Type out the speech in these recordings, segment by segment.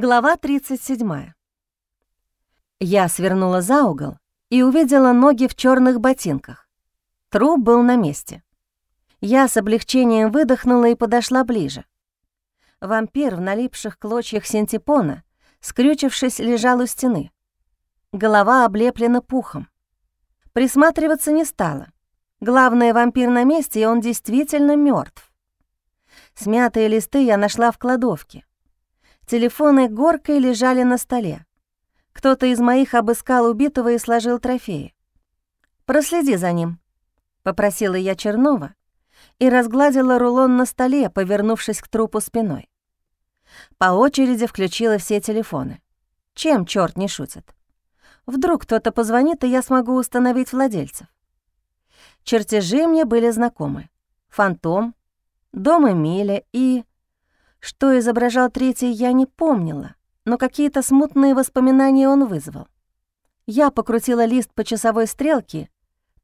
Глава 37. Я свернула за угол и увидела ноги в черных ботинках. Труп был на месте. Я с облегчением выдохнула и подошла ближе. Вампир в налипших клочьях синтепона, скрючившись, лежал у стены. Голова облеплена пухом. Присматриваться не стала. Главное, вампир на месте, и он действительно мертв. Смятые листы я нашла в кладовке. Телефоны горкой лежали на столе. Кто-то из моих обыскал убитого и сложил трофеи. «Проследи за ним», — попросила я Чернова и разгладила рулон на столе, повернувшись к трупу спиной. По очереди включила все телефоны. Чем черт не шутит? Вдруг кто-то позвонит, и я смогу установить владельцев. Чертежи мне были знакомы. Фантом, дом Эмиля и... Что изображал третий, я не помнила, но какие-то смутные воспоминания он вызвал. Я покрутила лист по часовой стрелке,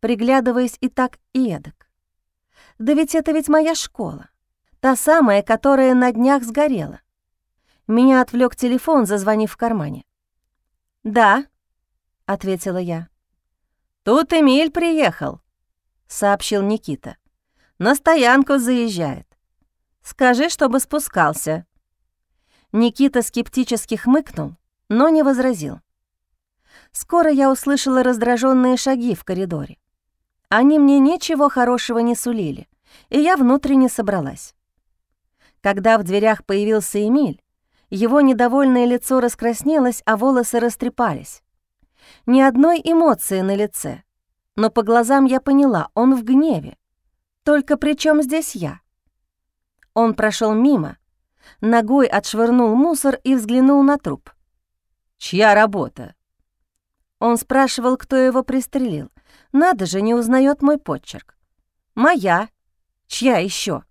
приглядываясь и так, и эдак. Да ведь это ведь моя школа. Та самая, которая на днях сгорела. Меня отвлек телефон, зазвонив в кармане. «Да», — ответила я. «Тут Эмиль приехал», — сообщил Никита. «На стоянку заезжает. Скажи, чтобы спускался». Никита скептически хмыкнул, но не возразил. Скоро я услышала раздраженные шаги в коридоре. Они мне ничего хорошего не сулили, и я внутренне собралась. Когда в дверях появился Эмиль, его недовольное лицо раскраснелось, а волосы растрепались. Ни одной эмоции на лице, но по глазам я поняла, он в гневе. Только при чем здесь я? Он прошел мимо, ногой отшвырнул мусор и взглянул на труп. «Чья работа?» Он спрашивал, кто его пристрелил. Надо же, не узнает мой почерк. «Моя. Чья еще?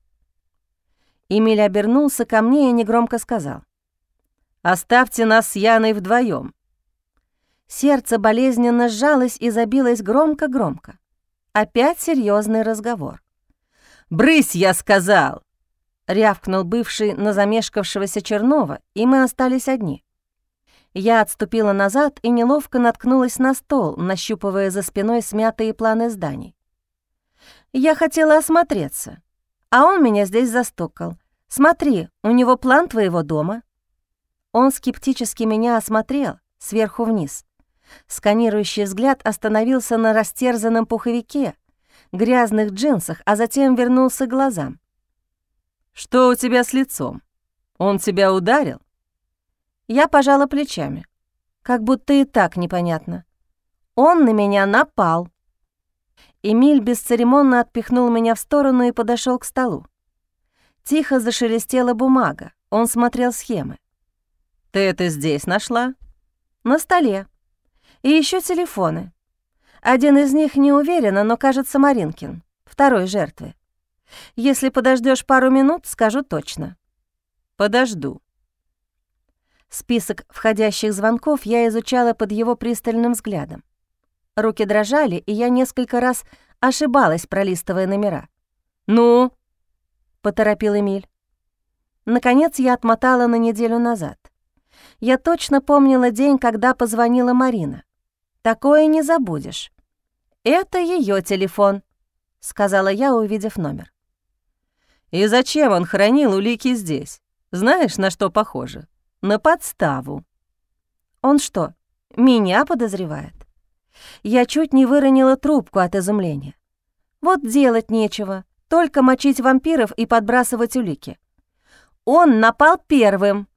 Эмиль обернулся ко мне и негромко сказал. «Оставьте нас с Яной вдвоем. Сердце болезненно сжалось и забилось громко-громко. Опять серьезный разговор. «Брысь, я сказал!» — рявкнул бывший на замешкавшегося Чернова, и мы остались одни. Я отступила назад и неловко наткнулась на стол, нащупывая за спиной смятые планы зданий. Я хотела осмотреться, а он меня здесь застукал. «Смотри, у него план твоего дома». Он скептически меня осмотрел, сверху вниз. Сканирующий взгляд остановился на растерзанном пуховике, грязных джинсах, а затем вернулся к глазам. «Что у тебя с лицом? Он тебя ударил?» Я пожала плечами. Как будто и так непонятно. Он на меня напал. Эмиль бесцеремонно отпихнул меня в сторону и подошел к столу. Тихо зашелестела бумага. Он смотрел схемы. «Ты это здесь нашла?» «На столе. И еще телефоны. Один из них не уверена, но кажется Маринкин, второй жертвы. Если подождешь пару минут, скажу точно. Подожду. Список входящих звонков я изучала под его пристальным взглядом. Руки дрожали, и я несколько раз ошибалась, пролистывая номера. «Ну?» — поторопил Эмиль. Наконец я отмотала на неделю назад. Я точно помнила день, когда позвонила Марина. Такое не забудешь. «Это ее телефон», — сказала я, увидев номер. И зачем он хранил улики здесь? Знаешь, на что похоже? На подставу. Он что, меня подозревает? Я чуть не выронила трубку от изумления. Вот делать нечего, только мочить вампиров и подбрасывать улики. Он напал первым.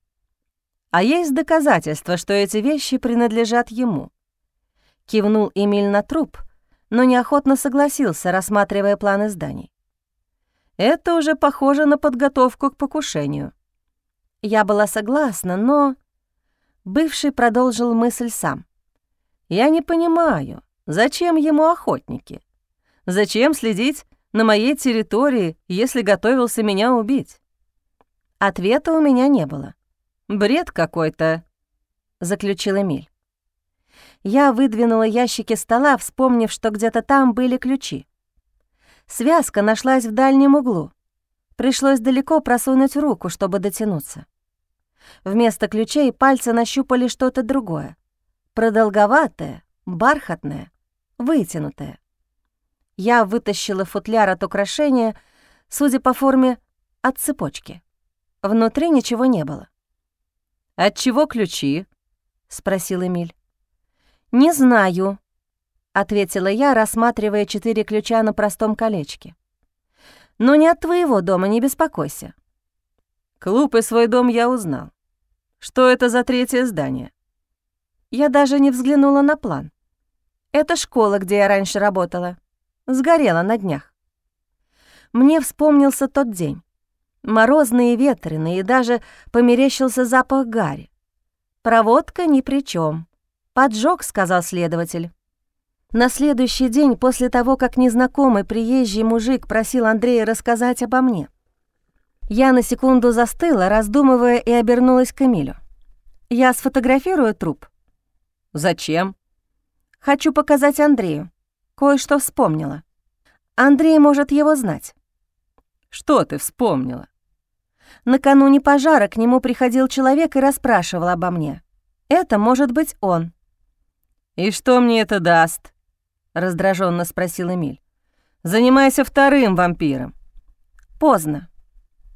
А есть доказательства, что эти вещи принадлежат ему. Кивнул Эмиль на труп, но неохотно согласился, рассматривая планы зданий. Это уже похоже на подготовку к покушению. Я была согласна, но... Бывший продолжил мысль сам. Я не понимаю, зачем ему охотники? Зачем следить на моей территории, если готовился меня убить? Ответа у меня не было. «Бред какой-то», — заключил Эмиль. Я выдвинула ящики стола, вспомнив, что где-то там были ключи. Связка нашлась в дальнем углу. Пришлось далеко просунуть руку, чтобы дотянуться. Вместо ключей пальцы нащупали что-то другое. Продолговатое, бархатное, вытянутое. Я вытащила футляр от украшения, судя по форме, от цепочки. Внутри ничего не было. «От чего ключи?» — спросил Эмиль. «Не знаю», — ответила я, рассматривая четыре ключа на простом колечке. «Но не от твоего дома, не беспокойся». «Клуб и свой дом я узнал. Что это за третье здание?» Я даже не взглянула на план. Это школа, где я раньше работала. Сгорела на днях. Мне вспомнился тот день. Морозный и ветреный, и даже померещился запах гари. Проводка ни при чем. Поджог, сказал следователь. На следующий день, после того, как незнакомый приезжий мужик просил Андрея рассказать обо мне, я на секунду застыла, раздумывая, и обернулась к Эмилю. «Я сфотографирую труп». «Зачем?» «Хочу показать Андрею. Кое-что вспомнила. Андрей может его знать». «Что ты вспомнила?» Накануне пожара к нему приходил человек и расспрашивал обо мне. Это может быть он. «И что мне это даст?» — раздраженно спросил Эмиль. «Занимайся вторым вампиром». «Поздно.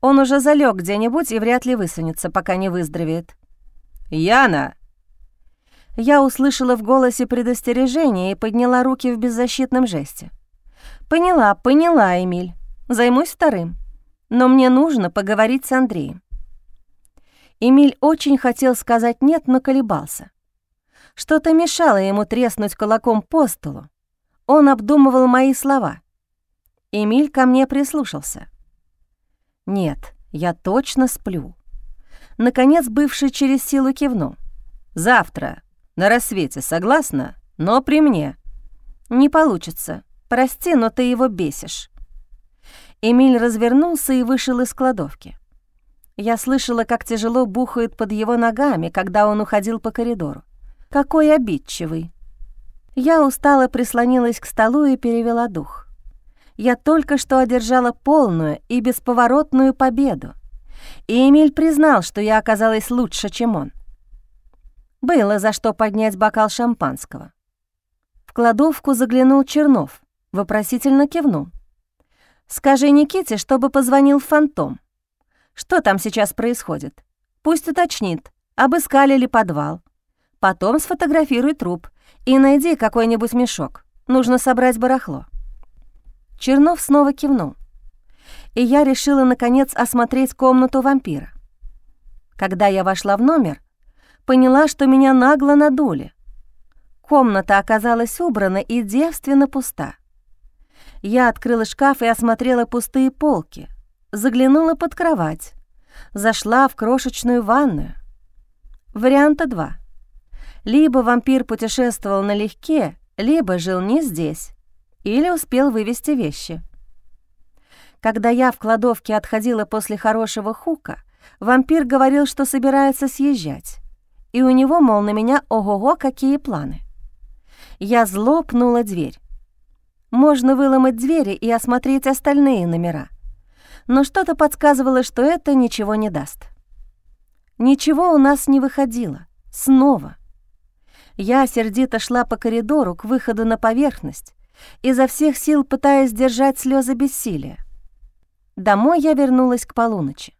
Он уже залег где-нибудь и вряд ли высунется, пока не выздоровеет». «Яна!» Я услышала в голосе предостережение и подняла руки в беззащитном жесте. «Поняла, поняла, Эмиль. Займусь вторым» но мне нужно поговорить с Андреем. Эмиль очень хотел сказать «нет», но колебался. Что-то мешало ему треснуть кулаком по столу. Он обдумывал мои слова. Эмиль ко мне прислушался. «Нет, я точно сплю». Наконец бывший через силу кивнул. «Завтра, на рассвете, согласна? Но при мне». «Не получится. Прости, но ты его бесишь». Эмиль развернулся и вышел из кладовки. Я слышала, как тяжело бухает под его ногами, когда он уходил по коридору. Какой обидчивый. Я устало прислонилась к столу и перевела дух. Я только что одержала полную и бесповоротную победу. И Эмиль признал, что я оказалась лучше, чем он. Было за что поднять бокал шампанского. В кладовку заглянул Чернов, вопросительно кивнул. Скажи Никите, чтобы позвонил в фантом. Что там сейчас происходит? Пусть уточнит, обыскали ли подвал. Потом сфотографируй труп и найди какой-нибудь мешок. Нужно собрать барахло». Чернов снова кивнул. И я решила, наконец, осмотреть комнату вампира. Когда я вошла в номер, поняла, что меня нагло надули. Комната оказалась убрана и девственно пуста. Я открыла шкаф и осмотрела пустые полки, заглянула под кровать, зашла в крошечную ванную. Варианта два. Либо вампир путешествовал налегке, либо жил не здесь, или успел вывести вещи. Когда я в кладовке отходила после хорошего хука, вампир говорил, что собирается съезжать, и у него, мол, на меня ого-го какие планы. Я зло пнула дверь. Можно выломать двери и осмотреть остальные номера. Но что-то подсказывало, что это ничего не даст. Ничего у нас не выходило. Снова. Я сердито шла по коридору к выходу на поверхность, изо всех сил пытаясь держать слезы бессилия. Домой я вернулась к полуночи.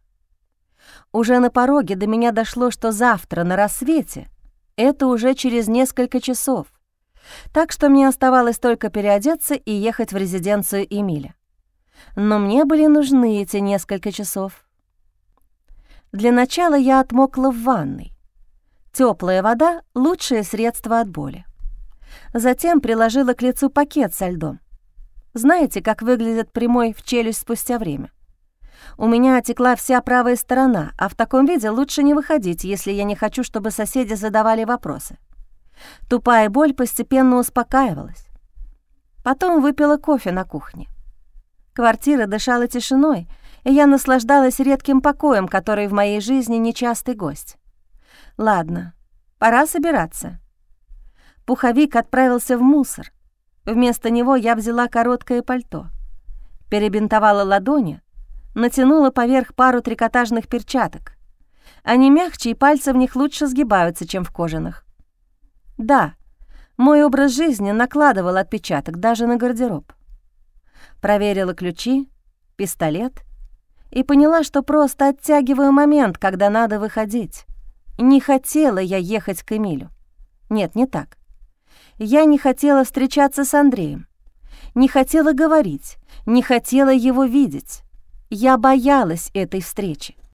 Уже на пороге до меня дошло, что завтра на рассвете — это уже через несколько часов — так что мне оставалось только переодеться и ехать в резиденцию Эмиля. Но мне были нужны эти несколько часов. Для начала я отмокла в ванной. Теплая вода — лучшее средство от боли. Затем приложила к лицу пакет со льдом. Знаете, как выглядит прямой в челюсть спустя время? У меня отекла вся правая сторона, а в таком виде лучше не выходить, если я не хочу, чтобы соседи задавали вопросы. Тупая боль постепенно успокаивалась. Потом выпила кофе на кухне. Квартира дышала тишиной, и я наслаждалась редким покоем, который в моей жизни нечастый гость. Ладно, пора собираться. Пуховик отправился в мусор. Вместо него я взяла короткое пальто. Перебинтовала ладони, натянула поверх пару трикотажных перчаток. Они мягче, и пальцы в них лучше сгибаются, чем в кожаных. Да, мой образ жизни накладывал отпечаток даже на гардероб. Проверила ключи, пистолет и поняла, что просто оттягиваю момент, когда надо выходить. Не хотела я ехать к Эмилю. Нет, не так. Я не хотела встречаться с Андреем. Не хотела говорить, не хотела его видеть. Я боялась этой встречи.